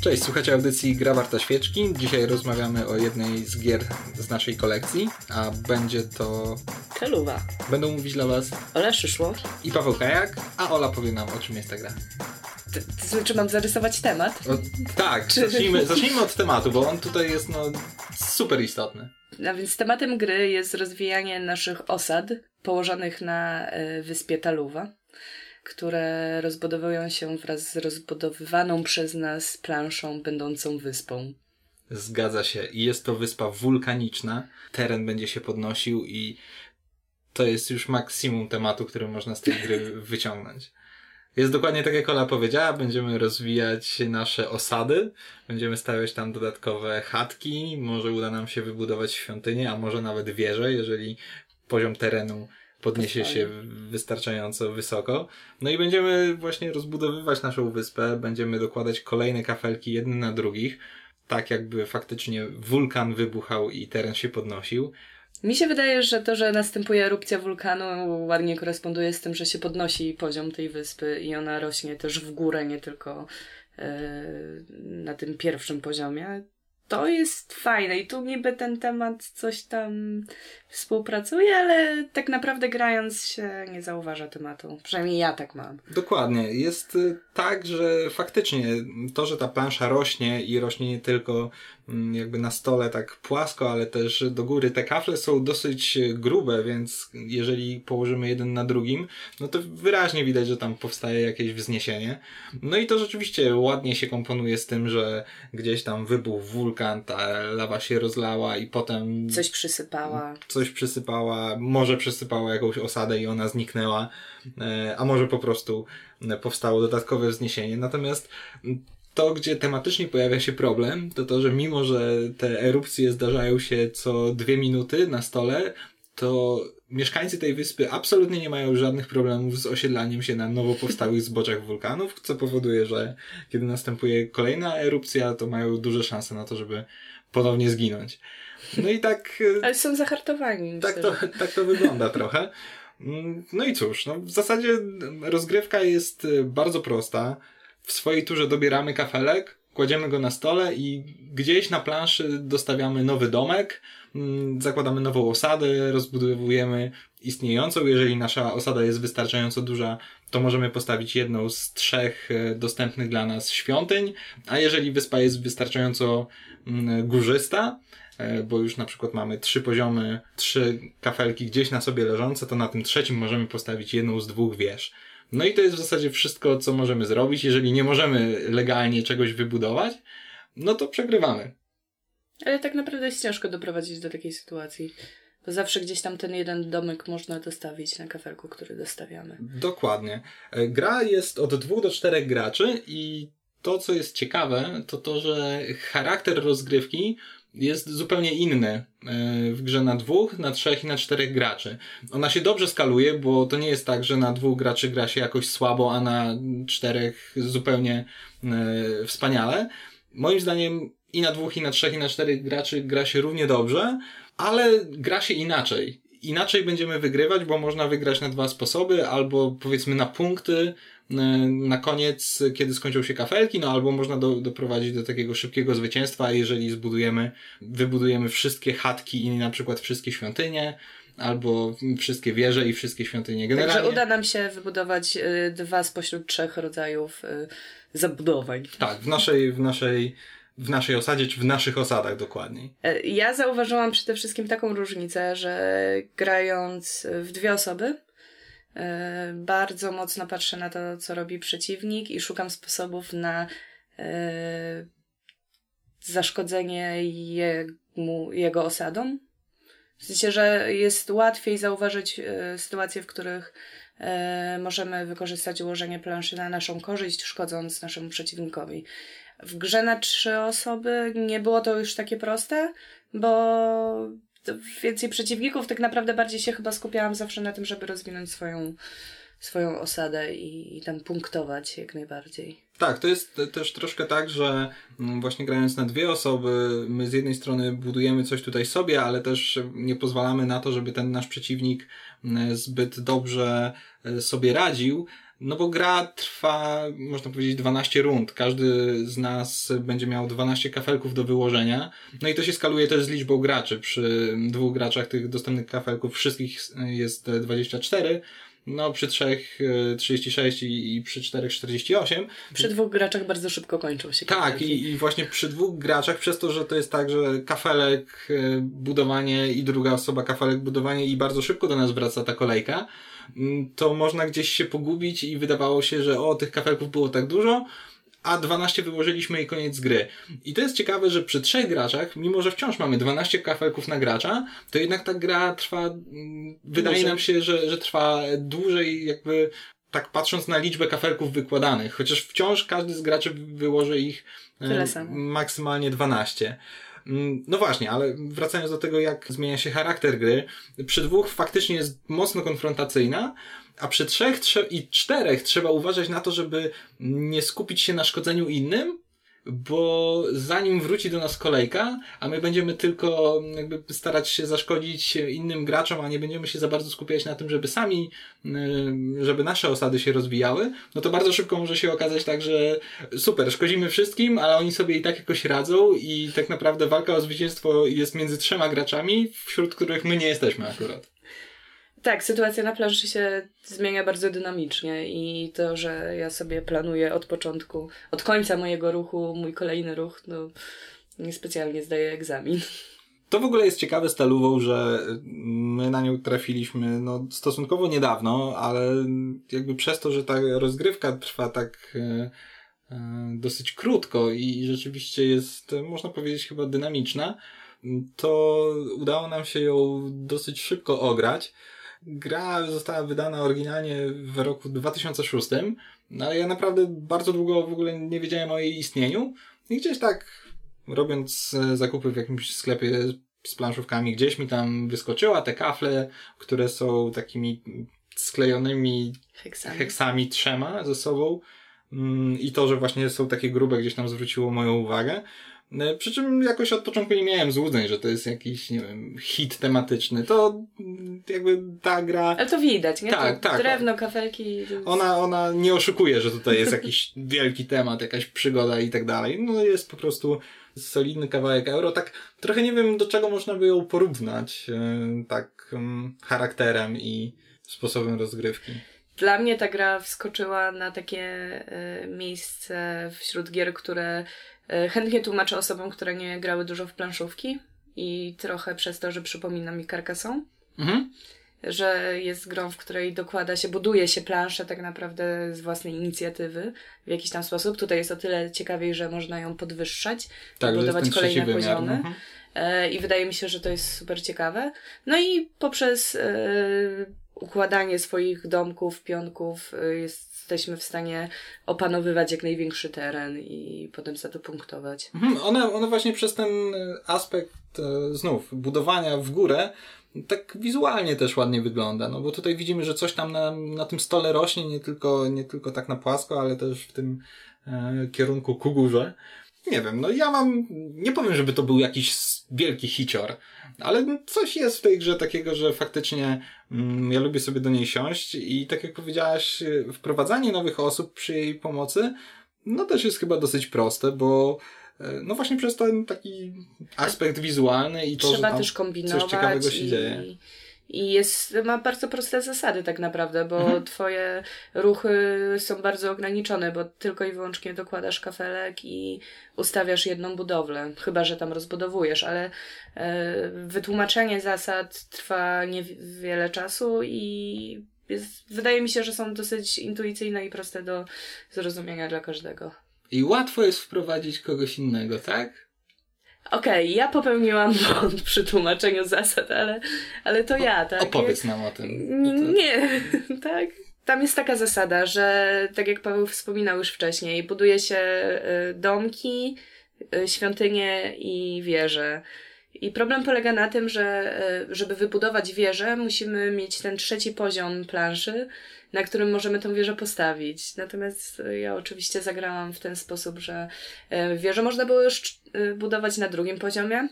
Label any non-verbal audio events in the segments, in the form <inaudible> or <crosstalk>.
Cześć, słuchajcie audycji Gra Warta Świeczki. Dzisiaj rozmawiamy o jednej z gier z naszej kolekcji, a będzie to... Kaluwa. Będą mówić dla Was Ola Szyszło. i Paweł Kajak, a Ola powie nam, o czym jest ta gra. To, to znaczy mam zarysować temat? O, tak, Czy- zacznijmy, zacznijmy od tematu, bo on tutaj jest no, super istotny. A więc tematem gry jest rozwijanie naszych osad położonych na e, wyspie Taluwa, które rozbudowują się wraz z rozbudowywaną przez nas planszą będącą wyspą. Zgadza się. I jest to wyspa wulkaniczna. Teren będzie się podnosił i to jest już maksimum tematu, który można z tej gry <laughs> wyciągnąć. Jest dokładnie tak, jak Ola powiedziała. Będziemy rozwijać nasze osady. Będziemy stawiać tam dodatkowe chatki. Może uda nam się wybudować świątynię, a może nawet wieże, jeżeli poziom terenu podniesie się wystarczająco wysoko. No i będziemy właśnie rozbudowywać naszą wyspę. Będziemy dokładać kolejne kafelki jedne na drugich tak jakby faktycznie wulkan wybuchał i teren się podnosił. Mi się wydaje, że to, że następuje erupcja wulkanu ładnie koresponduje z tym, że się podnosi poziom tej wyspy i ona rośnie też w górę, nie tylko e, na tym pierwszym poziomie. To jest fajne i tu niby ten temat coś tam współpracuje, ale tak naprawdę grając się nie zauważa tematu. Przynajmniej ja tak mam. Dokładnie. Jest y, tak, że faktycznie to, że ta plansza rośnie i rośnie nie tylko mm, jakby na stole tak płasko, ale też do góry. Te kafle są dosyć grube, więc jeżeli położymy jeden na drugim, no to wyraźnie widać, że tam powstaje jakieś wzniesienie. No i to rzeczywiście ładnie się komponuje z tym, że gdzieś tam wybuchł wulkan, ta lawa się rozlała i potem Coś przysypała. coś przysypała, może przysypała jakąś osadę i ona zniknęła, e, a może po prostu powstało dodatkowe wzniesienie. Natomiast to, gdzie tematycznie pojawia się problem, to to, że mimo, że te erupcje zdarzają się co dwie minuty na stole, to mieszkańcy tej wyspy absolutnie nie mają żadnych problemów z osiedlaniem się na nowo powstałych zboczach wulkanów, co powoduje, że kiedy następuje kolejna erupcja, to mają duże szanse na to, żeby ponownie zginąć. No i tak e, Ale są zahartowani. tak to, <laughs> tak to wygląda trochę. Mm, No i cóż, no w zasadzie rozgrywka jest y, bardzo prosta. W swojej turze dobieramy kafelek, kładziemy go na stole i gdzieś na planszy dostawiamy nowy domek, mm, zakładamy nową osadę, rozbudowujemy istniejącą. Jeżeli nasza osada jest wystarczająco duża, to możemy postawić jedną z trzech e, dostępnych dla nas świątyń, a jeżeli wyspa jest wystarczająco mm, górzysta, e, bo już na przykład mamy trzy poziomy, trzy kafelki gdzieś na sobie leżące, to na tym trzecim możemy postawić jedną z dwóch wież. No i to jest w zasadzie wszystko, co możemy zrobić. Jeżeli nie możemy legalnie czegoś wybudować, no to przegrywamy. Ale tak naprawdę jest ciężko doprowadzić do takiej sytuacji. Bo zawsze gdzieś tam ten jeden domek można dostawić na kafelku, który dostawiamy. Dokładnie. E, Gra jest od dwóch do czterech graczy i to, co jest ciekawe, to to, że charakter rozgrywki jest zupełnie inny e, w grze na dwóch, na trzech i na czterech graczy. Ona się dobrze skaluje, bo to nie jest tak, że na dwóch graczy gra się jakoś słabo, a na czterech zupełnie e, wspaniale. Moim zdaniem i na dwóch, i na trzech, i na czterech graczy gra się równie dobrze, ale gra się inaczej. Inaczej będziemy wygrywać, bo można wygrać na dwa sposoby, albo powiedzmy na punkty e, na koniec, kiedy skończą się kafelki, no albo można do, doprowadzić do takiego szybkiego zwycięstwa, jeżeli zbudujemy, wybudujemy wszystkie chatki i na przykład wszystkie świątynie, albo wszystkie wieże i wszystkie świątynie. Generalnie, Także uda nam się wybudować y, dwa spośród trzech rodzajów y, zabudowań. Tak, w naszej, w naszej, w naszej osadzie, czy w naszych osadach dokładniej. E, Ja zauważyłam przede wszystkim taką różnicę, że grając w dwie osoby, e, bardzo mocno patrzę na to, co robi przeciwnik i szukam sposobów na e, zaszkodzenie jemu, jego osadom. W sensie, że jest łatwiej zauważyć sytuacje, w których możemy wykorzystać ułożenie planszy na naszą korzyść, szkodząc naszemu przeciwnikowi. W grze na trzy osoby nie było to już takie proste, bo więcej przeciwników, tak naprawdę bardziej się chyba skupiałam zawsze na tym, żeby rozwinąć swoją, swoją osadę i, i tam punktować jak najbardziej. Tak, to jest te- też troszkę tak, że mm, właśnie grając na dwie osoby, my z jednej strony budujemy coś tutaj sobie, ale też nie pozwalamy na to, żeby ten nasz przeciwnik mm, zbyt dobrze e, sobie radził. No bo gra trwa, można powiedzieć, 12 rund. Każdy z nas będzie miał 12 kafelków do wyłożenia. No i to się skaluje też z liczbą graczy. Przy dwóch graczach tych dostępnych kafelków wszystkich jest 24 no przy trzech 36 e, i, i przy czterech 48. Przy dwóch graczach bardzo szybko kończą się. Tak, i, i właśnie przy dwóch graczach, przez to, że to jest tak, że kafelek, e, budowanie i druga osoba kafelek, budowanie i bardzo szybko do nas wraca ta kolejka, mm, to można gdzieś się pogubić i wydawało się, że o, tych kafelków było tak dużo, a 12 wyłożyliśmy i koniec gry. I to jest ciekawe, że przy trzech graczach, mimo że wciąż mamy 12 kafelków na gracza, to jednak ta gra trwa, mm, wydaje nam się, że, że trwa dłużej jakby tak patrząc na liczbę kafelków wykładanych, chociaż wciąż każdy z graczy wyłoży ich maksymalnie 12. Mm, no właśnie, ale wracając do tego, jak zmienia się charakter gry, przy dwóch faktycznie jest mocno konfrontacyjna, a przy trzech i czterech trzeba uważać na to, żeby nie skupić się na szkodzeniu innym, bo zanim wróci do nas kolejka, a my będziemy tylko jakby starać się zaszkodzić innym graczom, a nie będziemy się za bardzo skupiać na tym, żeby sami, y, żeby nasze osady się rozwijały, no to bardzo szybko może się okazać tak, że super, szkodzimy wszystkim, ale oni sobie i tak jakoś radzą i tak naprawdę walka o zwycięstwo jest między trzema graczami, wśród których my nie jesteśmy akurat. Tak, sytuacja na planszy się zmienia bardzo dynamicznie i to, że ja sobie planuję od początku, od końca mojego ruchu, mój kolejny ruch, no niespecjalnie zdaję egzamin. To w ogóle jest ciekawe z Talówą, że my na nią trafiliśmy no, stosunkowo niedawno, ale jakby przez to, że ta rozgrywka trwa tak e, e, dosyć krótko i rzeczywiście jest, można powiedzieć, chyba dynamiczna, to udało nam się ją dosyć szybko ograć. Gra została wydana oryginalnie w roku 2006, no ale ja naprawdę bardzo długo w ogóle nie wiedziałem o jej istnieniu. I gdzieś tak robiąc e, zakupy w jakimś sklepie z planszówkami, gdzieś mi tam wyskoczyła te kafle, które są takimi sklejonymi heksami, heksami trzema ze sobą. Mm, i to, że właśnie są takie grube gdzieś tam zwróciło moją uwagę. E, przy czym jakoś od początku nie miałem złudzeń, że to jest jakiś, nie wiem, hit tematyczny. To jakby ta gra... Ale to widać, nie? Tak, to tak. Drewno, kafelki... Ona, ona nie oszukuje, że tutaj jest jakiś wielki temat, jakaś przygoda i tak dalej. No jest po prostu solidny kawałek euro. Tak trochę nie wiem, do czego można by ją porównać e, tak charakterem i sposobem rozgrywki. Dla mnie ta gra wskoczyła na takie y, miejsce wśród gier, które E, chętnie tłumaczę osobom, które nie grały dużo w planszówki i trochę przez to, że przypomina mi Carcassonne. Mhm. Że jest grą, w której dokłada się, buduje się planszę tak naprawdę z własnej inicjatywy w jakiś tam sposób. Tutaj jest o tyle ciekawiej, że można ją podwyższać, tak, budować kolejne poziomy. Mhm. E, I wydaje mi się, że to jest super ciekawe. No i poprzez e, układanie swoich domków, pionków jest jesteśmy w stanie opanowywać jak największy teren i potem za to punktować. Mhm, one, one właśnie przez ten aspekt e, znów budowania w górę tak wizualnie też ładnie wygląda, no bo tutaj widzimy, że coś tam na, na tym stole rośnie, nie tylko, nie tylko tak na płasko, ale też w tym e, kierunku ku górze. Nie wiem, no ja mam, nie powiem, żeby to był jakiś wielki hicior, ale coś jest w tej grze takiego, że faktycznie mm, ja lubię sobie do niej siąść i tak jak powiedziałaś, wprowadzanie nowych osób przy jej pomocy, no też jest chyba dosyć proste, bo e, no właśnie przez ten taki aspekt wizualny i to, Trzeba że tam też kombinować coś ciekawego się i... dzieje. I jest, ma bardzo proste zasady tak naprawdę, bo mhm. twoje ruchy są bardzo ograniczone, bo tylko i wyłącznie dokładasz kafelek i ustawiasz jedną budowlę, chyba że tam rozbudowujesz, ale e, wytłumaczenie zasad trwa niewiele czasu i jest, wydaje mi się, że są dosyć intuicyjne i proste do zrozumienia dla każdego. I łatwo jest wprowadzić kogoś innego, tak? Okej, okay, ja popełniłam <laughs> błąd przy tłumaczeniu zasad, ale, ale to ja, tak? Opowiedz nam o tym. Nie, <laughs> tak. Tam jest taka zasada, że tak jak Paweł wspominał już wcześniej, buduje się y, domki, y, świątynie i wieże. I problem polega na tym, że y, żeby wybudować wieżę, musimy mieć ten trzeci poziom planszy, na którym możemy tę wieżę postawić. Natomiast ja oczywiście zagrałam w ten sposób, że e, wieżę można było już e, budować na drugim poziomie,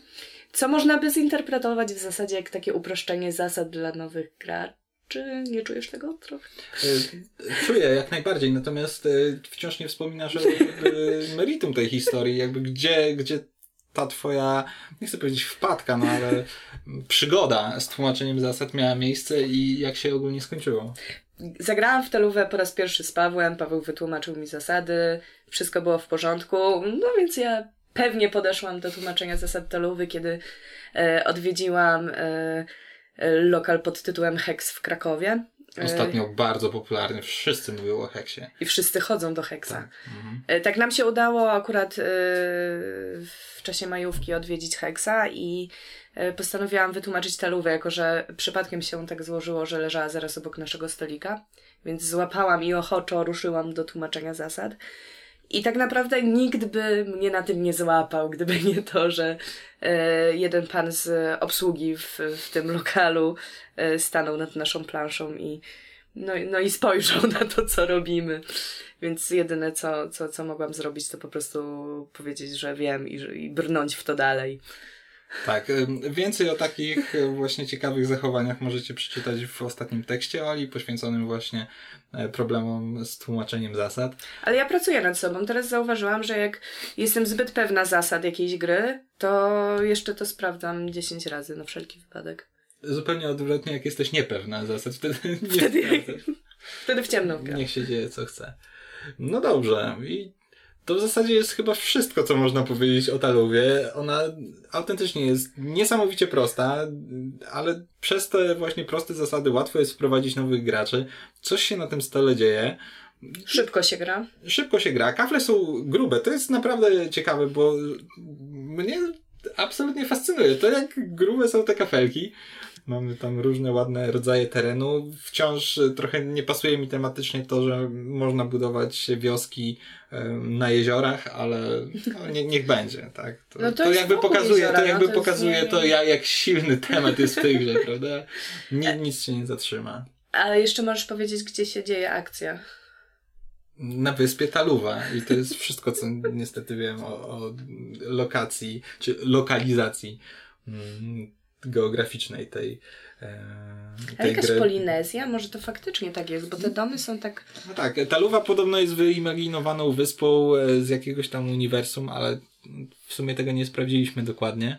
co można by zinterpretować w zasadzie jak takie uproszczenie zasad dla nowych graczy Czy nie czujesz tego trochę? E, czuję jak najbardziej, natomiast e, wciąż nie wspominasz o meritum tej historii, jakby gdzie, gdzie ta twoja, nie chcę powiedzieć wpadka, no ale przygoda z tłumaczeniem zasad miała miejsce i jak się ogólnie skończyło? Zagrałam w telówę po raz pierwszy z Pawłem, Paweł wytłumaczył mi zasady, wszystko było w porządku, no więc ja pewnie podeszłam do tłumaczenia zasad telówy, kiedy e, odwiedziłam e, lokal pod tytułem Hex w Krakowie. Ostatnio bardzo popularny, wszyscy mówią o Heksie. I wszyscy chodzą do Heksa. Tak, mhm. tak nam się udało akurat e, w czasie majówki odwiedzić Heksa i e, postanowiłam wytłumaczyć talówę, jako że przypadkiem się tak złożyło, że leżała zaraz obok naszego stolika, więc złapałam i ochoczo ruszyłam do tłumaczenia zasad. I tak naprawdę nikt by mnie na tym nie złapał, gdyby nie to, że e, jeden pan z obsługi w, w tym lokalu e, stanął nad naszą planszą i no, no i spojrzał na to, co robimy. Więc jedyne, co, co, co mogłam zrobić, to po prostu powiedzieć, że wiem i, i brnąć w to dalej. Tak, więcej o takich e, właśnie ciekawych zachowaniach możecie przeczytać w ostatnim tekście Oli, poświęconym właśnie e, problemom z tłumaczeniem zasad. Ale ja pracuję nad sobą. Teraz zauważyłam, że jak jestem zbyt pewna zasad jakiejś gry, to jeszcze to sprawdzam 10 razy na wszelki wypadek. Zupełnie odwrotnie, jak jesteś niepewna zasad, wtedy nie wtedy, wtedy w ciemno. Niech się dzieje co chce. No dobrze. I to w zasadzie jest chyba wszystko, co można powiedzieć o Taluwie. Ona autentycznie jest niesamowicie prosta, ale przez te właśnie proste zasady łatwo jest wprowadzić nowych graczy. Coś się na tym stole dzieje. Szybko się gra. Szybko się gra. Kafle są grube. To jest naprawdę ciekawe, bo mnie absolutnie fascynuje to, jak grube są te kafelki. Mamy tam różne ładne rodzaje terenu. Wciąż trochę nie pasuje mi tematycznie to, że można budować wioski na jeziorach, ale no, nie, niech będzie, tak? To, no to, to jakby pokazuje, jeziora, to jakby no to pokazuje to, jak, jak silny temat jest w tej grze, <laughs> prawda? Nie, nic się nie zatrzyma. Ale jeszcze możesz powiedzieć, gdzie się dzieje akcja. Na wyspie Taluwa i to jest wszystko, co niestety wiem o, o lokacji, czy lokalizacji mm, geograficznej tej, e, tej A jakaś gry. Polinezja? Może to faktycznie tak jest, bo te domy są tak... No tak, Taluwa podobno jest wyimaginowaną wyspą e, z jakiegoś tam uniwersum, ale w sumie tego nie sprawdziliśmy dokładnie.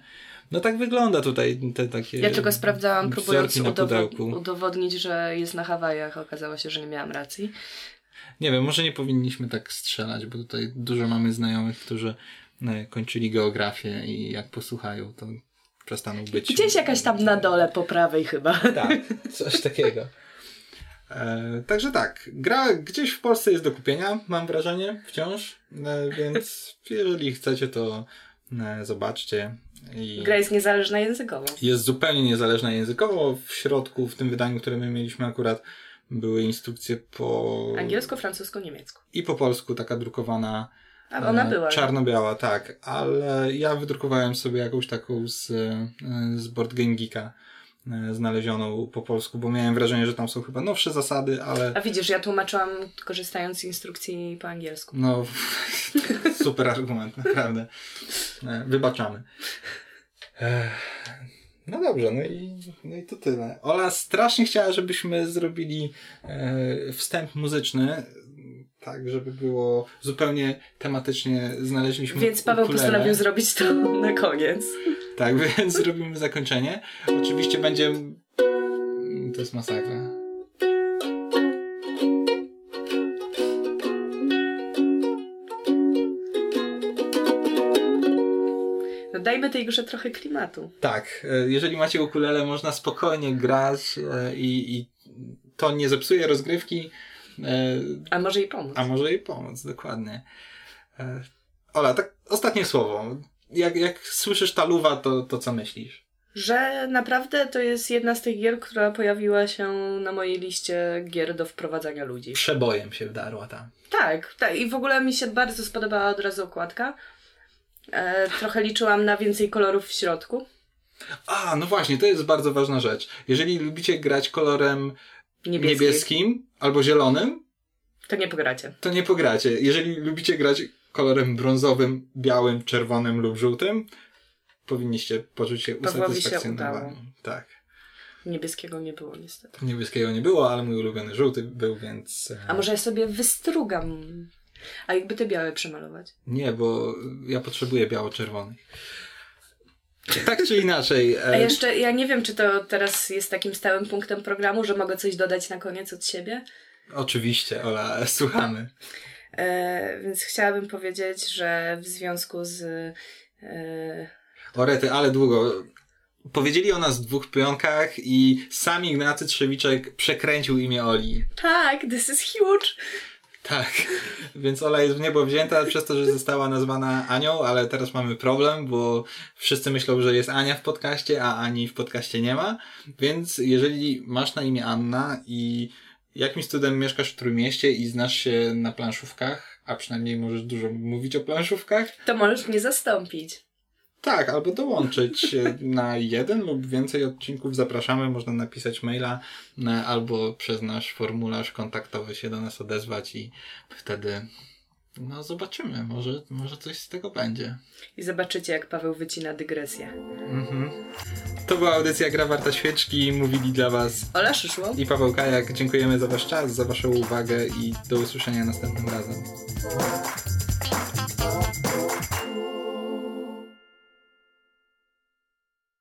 No tak wygląda tutaj te takie. Ja tylko sprawdzałam, próbując udowod- udowodnić, że jest na Hawajach. Okazało się, że nie miałam racji. Nie wiem, może nie powinniśmy tak strzelać, bo tutaj dużo mamy znajomych, którzy e, kończyli geografię i jak posłuchają, to przestaną być. Gdzieś jakaś tam na dole po prawej chyba. Tak, <laughs> coś takiego. E, także tak, gra gdzieś w Polsce jest do kupienia, mam wrażenie, wciąż, e, więc jeżeli chcecie, to e, zobaczcie. I gra jest niezależna językowo. Jest zupełnie niezależna językowo. W środku, w tym wydaniu, które my mieliśmy akurat, były instrukcje po... Angielsko, francusko, niemiecko. I po polsku taka drukowana a ona była. Czarno-biała, tak. Ale ja wydrukowałem sobie jakąś taką z, z Board Game Geeka e, znalezioną po polsku, bo miałem wrażenie, że tam są chyba nowsze zasady, ale... A widzisz, ja tłumaczyłam korzystając z instrukcji po angielsku. No, <laughs> super argument, naprawdę. E, wybaczamy. No dobrze, no i, no i to tyle. Ola strasznie chciała, żebyśmy zrobili e, wstęp muzyczny tak, żeby było zupełnie tematycznie znaleźliśmy. Więc Paweł ukulele. postanowił zrobić to na koniec. Tak, <laughs> więc zrobimy zakończenie. Oczywiście będzie. To jest masakra. No dajmy tej grze trochę klimatu. Tak, e, jeżeli macie ukulele, można spokojnie grać e, i, i to nie zepsuje rozgrywki a może jej pomóc. A może jej pomóc, dokładnie. E, Ola, tak ostatnie słowo. Jak, jak słyszysz taluwa, to, to co myślisz? Że naprawdę to jest jedna z tych gier, która pojawiła się na mojej liście gier do wprowadzania ludzi. Przebojem się wdarła tam. Tak, tak. I w ogóle mi się bardzo spodobała od razu okładka. E, trochę liczyłam na więcej kolorów w środku. A, no właśnie, to jest bardzo ważna rzecz. Jeżeli lubicie grać kolorem Niebieski. niebieskim albo zielonym, to nie pogracie. To nie pogracie. Jeżeli lubicie grać kolorem brązowym, białym, czerwonym lub żółtym, powinniście poczuć się usatysfakcjonowani. Tak. Niebieskiego nie było niestety. Niebieskiego nie było, ale mój ulubiony żółty był, więc... e, A może ja sobie wystrugam. A jakby te białe przemalować? Nie, bo ja potrzebuję biało-czerwonych. Tak czy inaczej. e, A jeszcze, ja nie wiem, czy to teraz jest takim stałym punktem programu, że mogę coś dodać na koniec od siebie. Oczywiście, Ola, słuchamy. E, więc chciałabym powiedzieć, że w związku z. E, Orety, ale długo. Powiedzieli o nas w dwóch pionkach i sam Ignacy Trzewiczek przekręcił imię Oli. tak, this is huge. Tak, więc Ola jest w niebo wzięta przez to, że została nazwana Anią, ale teraz mamy problem, bo wszyscy myślą, że jest Ania w podcaście, a Ani w podcaście nie ma. Więc jeżeli masz na imię Anna i jakimś cudem mieszkasz w Trójmieście i znasz się na planszówkach, a przynajmniej możesz dużo mówić o planszówkach, To możesz mnie zastąpić. Tak, albo dołączyć e, <laughs> na jeden lub więcej odcinków. Zapraszamy, można napisać maila e, albo przez nasz formularz kontaktowy się do nas odezwać i wtedy no zobaczymy, może, może coś z tego będzie. I zobaczycie, jak Paweł wycina dygresję. Mhm. To była audycja Gra Warta Świeczki. Mówili dla Was Ola Szyszło. i Paweł Kajak. Dziękujemy za Wasz czas, za Waszą uwagę i do usłyszenia następnym razem.